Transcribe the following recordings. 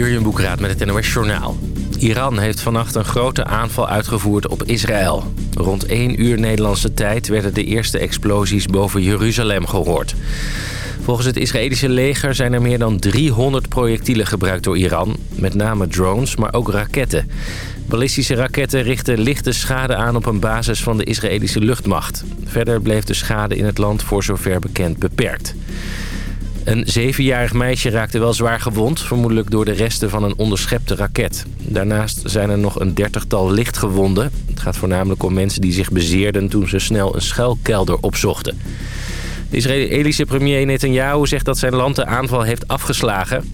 Jurjen Boekraat met het NOS Journaal. Iran heeft vannacht een grote aanval uitgevoerd op Israël. Rond 1 uur Nederlandse tijd werden de eerste explosies boven Jeruzalem gehoord. Volgens het Israëlische leger zijn er meer dan 300 projectielen gebruikt door Iran. Met name drones, maar ook raketten. Ballistische raketten richten lichte schade aan op een basis van de Israëlische luchtmacht. Verder bleef de schade in het land voor zover bekend beperkt. Een zevenjarig meisje raakte wel zwaar gewond, vermoedelijk door de resten van een onderschepte raket. Daarnaast zijn er nog een dertigtal lichtgewonden. Het gaat voornamelijk om mensen die zich bezeerden toen ze snel een schuilkelder opzochten. De Israëlische premier Netanyahu zegt dat zijn land de aanval heeft afgeslagen.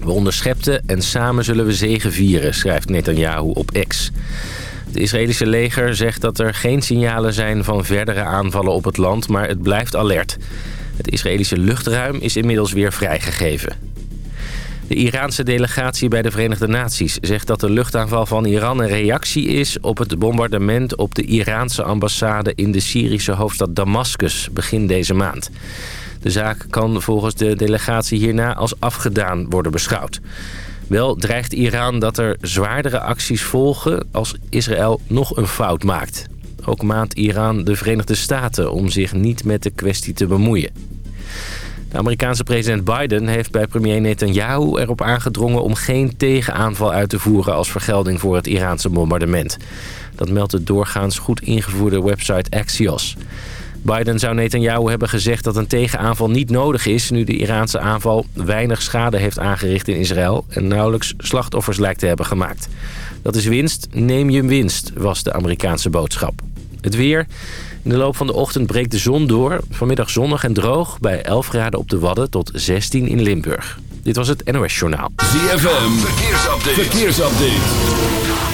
We onderschepten en samen zullen we zegen vieren, schrijft Netanyahu op X. Het Israëlische leger zegt dat er geen signalen zijn van verdere aanvallen op het land, maar het blijft alert. Het Israëlische luchtruim is inmiddels weer vrijgegeven. De Iraanse delegatie bij de Verenigde Naties zegt dat de luchtaanval van Iran een reactie is op het bombardement op de Iraanse ambassade in de Syrische hoofdstad Damascus begin deze maand. De zaak kan volgens de delegatie hierna als afgedaan worden beschouwd. Wel dreigt Iran dat er zwaardere acties volgen als Israël nog een fout maakt. Ook maand Iran de Verenigde Staten om zich niet met de kwestie te bemoeien. De Amerikaanse president Biden heeft bij premier Netanyahu erop aangedrongen... om geen tegenaanval uit te voeren als vergelding voor het Iraanse bombardement. Dat meldt de doorgaans goed ingevoerde website Axios. Biden zou Netanyahu hebben gezegd dat een tegenaanval niet nodig is... nu de Iraanse aanval weinig schade heeft aangericht in Israël... en nauwelijks slachtoffers lijkt te hebben gemaakt. Dat is winst, neem je winst, was de Amerikaanse boodschap. Het weer. In de loop van de ochtend breekt de zon door. Vanmiddag zonnig en droog bij 11 graden op de Wadden tot 16 in Limburg. Dit was het NOS Journaal. ZFM, verkeersupdate. verkeersupdate.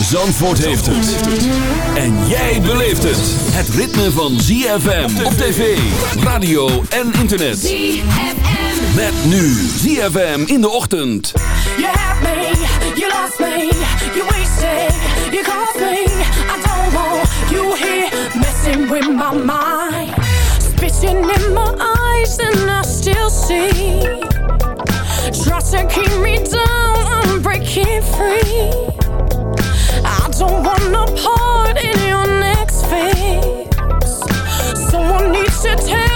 Zandvoort heeft het. En jij beleeft het. Het ritme van ZFM op tv, radio en internet. ZFM. Met nu ZFM in de ochtend. You have me, you lost me, you wasted, you called me. I don't want you here messing with my mind. Spitting in my eyes and I still see. Try to keep me down, I'm breaking free. To tell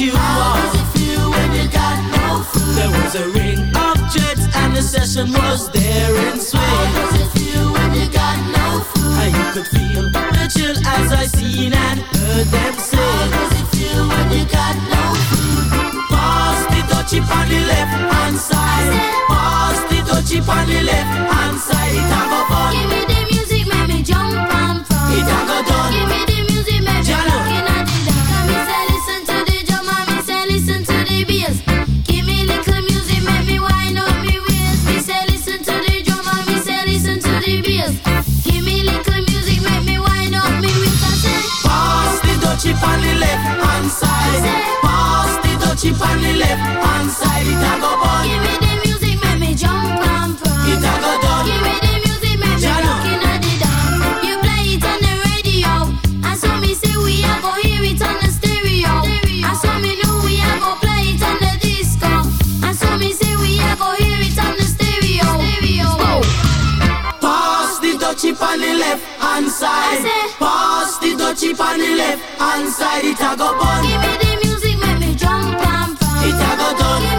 you How does on. it feel when you got no food? There was a ring of jets and the session was there in swing. How does it feel when you got no food? And you could feel the chill as I seen and heard them say. How does it feel when you got no food? Pass the dutchie on the left hand side. Pass the dutchie on the left hand side. It a go fun. Give me the music, make me jump and prance. It a go done. Give me the Dutchie on the left hand side. Pass the dutchie on the left hand side. It a go bun. give me the music, make me jump and prance. It a go done. Give me the music, make me Jello. rock in a the. You play it on the radio, and so me say we a go hear it on the stereo. And so me know we a go play it on the disco. And so me say we a go hear it on the stereo. Stereo. Pass the dutchie on the left hand side. I say- Pass the dutchie on the left hand side. It a go bun. Give me the music, make me jump and prance. It a go done.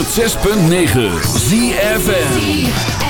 106.9 ZFN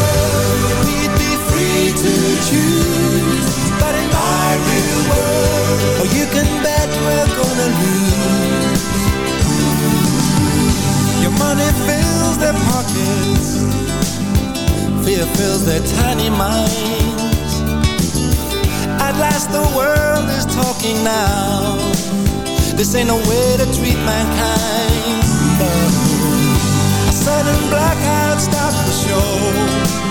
But in my real world, you can bet we're gonna lose. Your money fills their pockets, fear fills their tiny minds. At last the world is talking now. This ain't no way to treat mankind. A sudden blackout stops the show,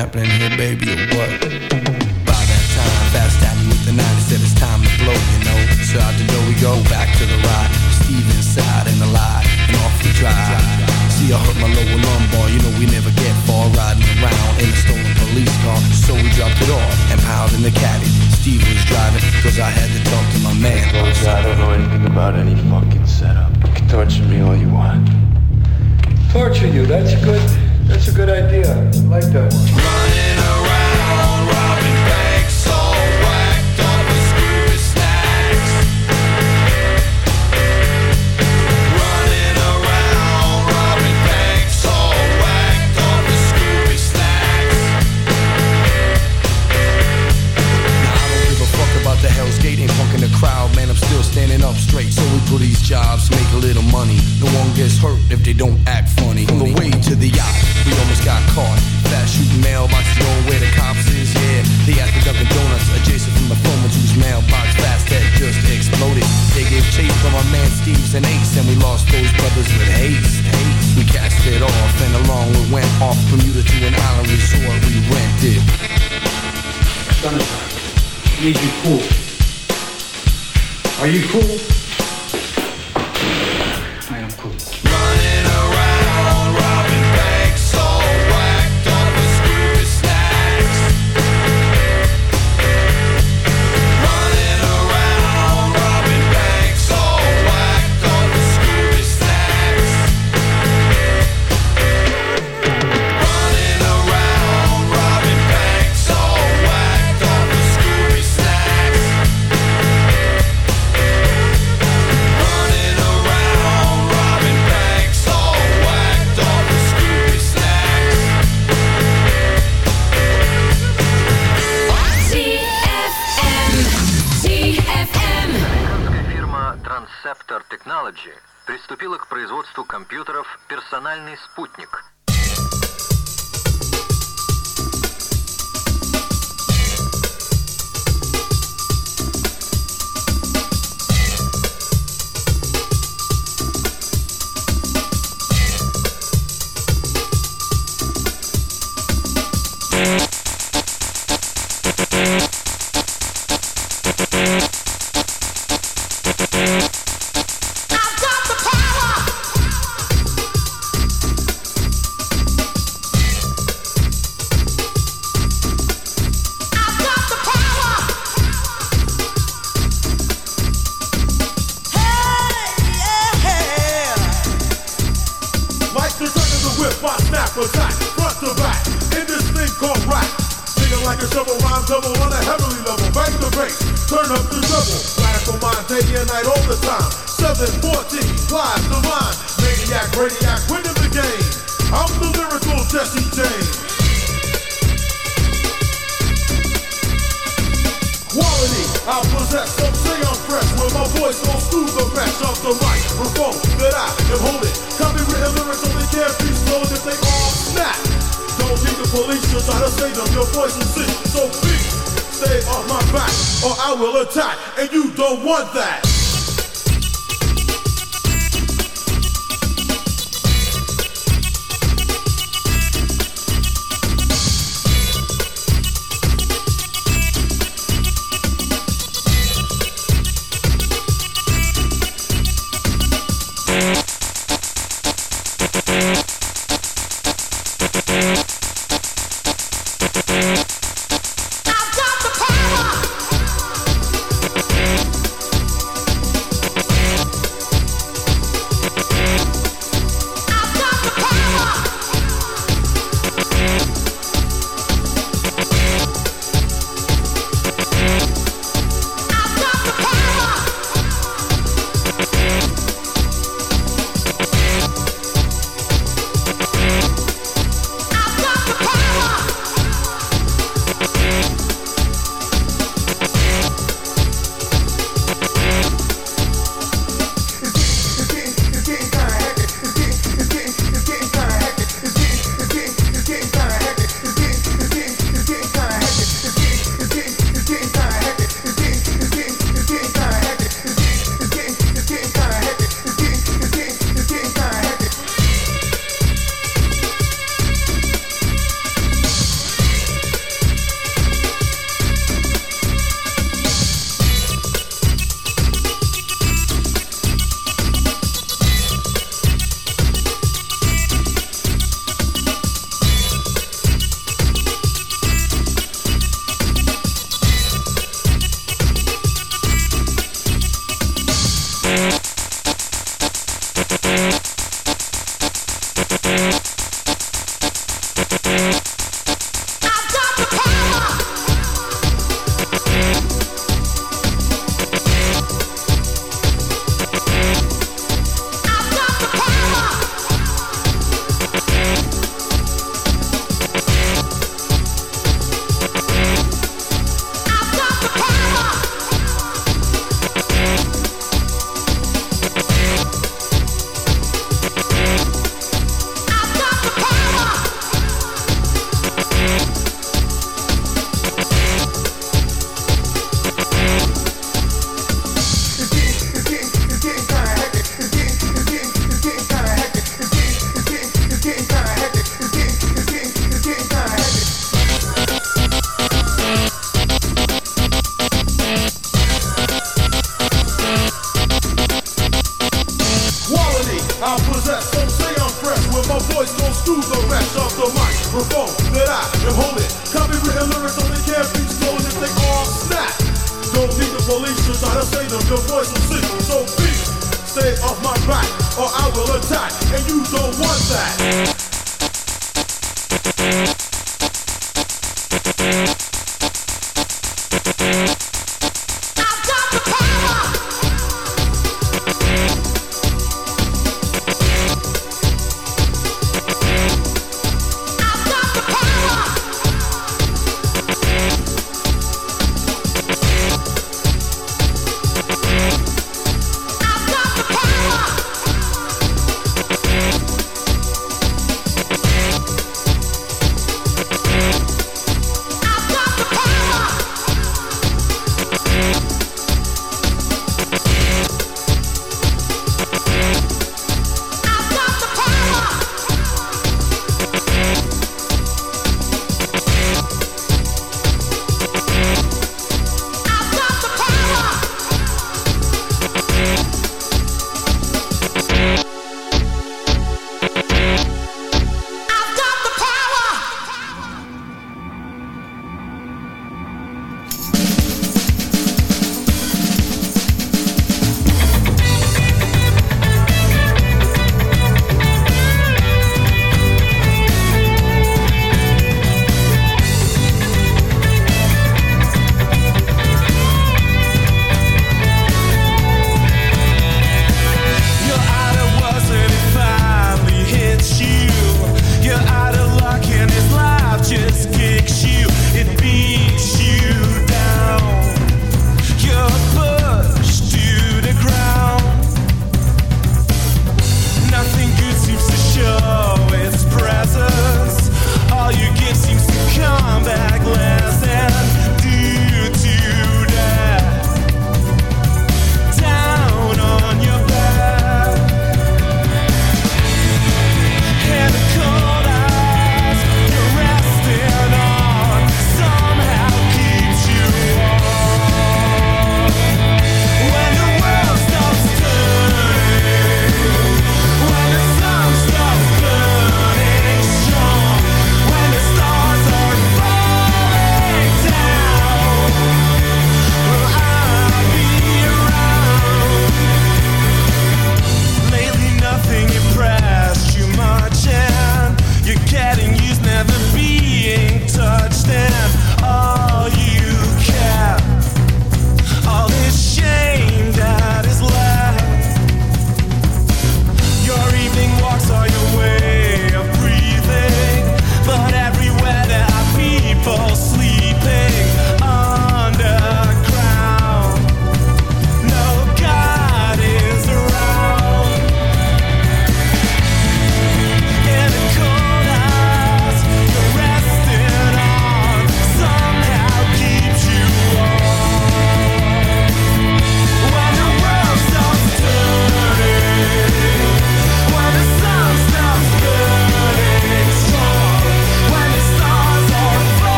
Happening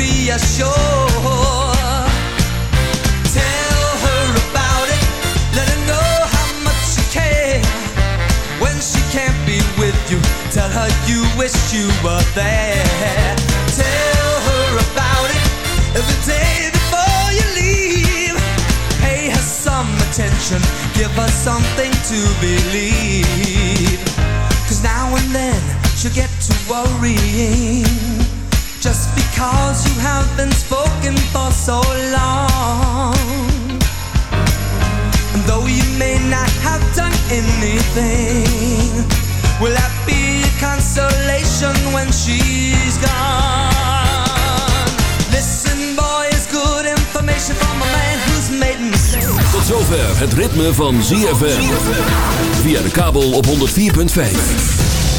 Reassure. Tell her about it, let her know how much you care. When she can't be with you, tell her you wish you were there. Tell her about it every day before you leave. Pay her some attention, give her something to believe. Cause now and then she'll worrying. Just because you have been spoken for so long. And though you may not have done anything, will that be a consolation when she's gone? Listen, boy, good information from a man who's made mistakes. Tot zover het ritme van ZFM. Via de kabel op 104.5.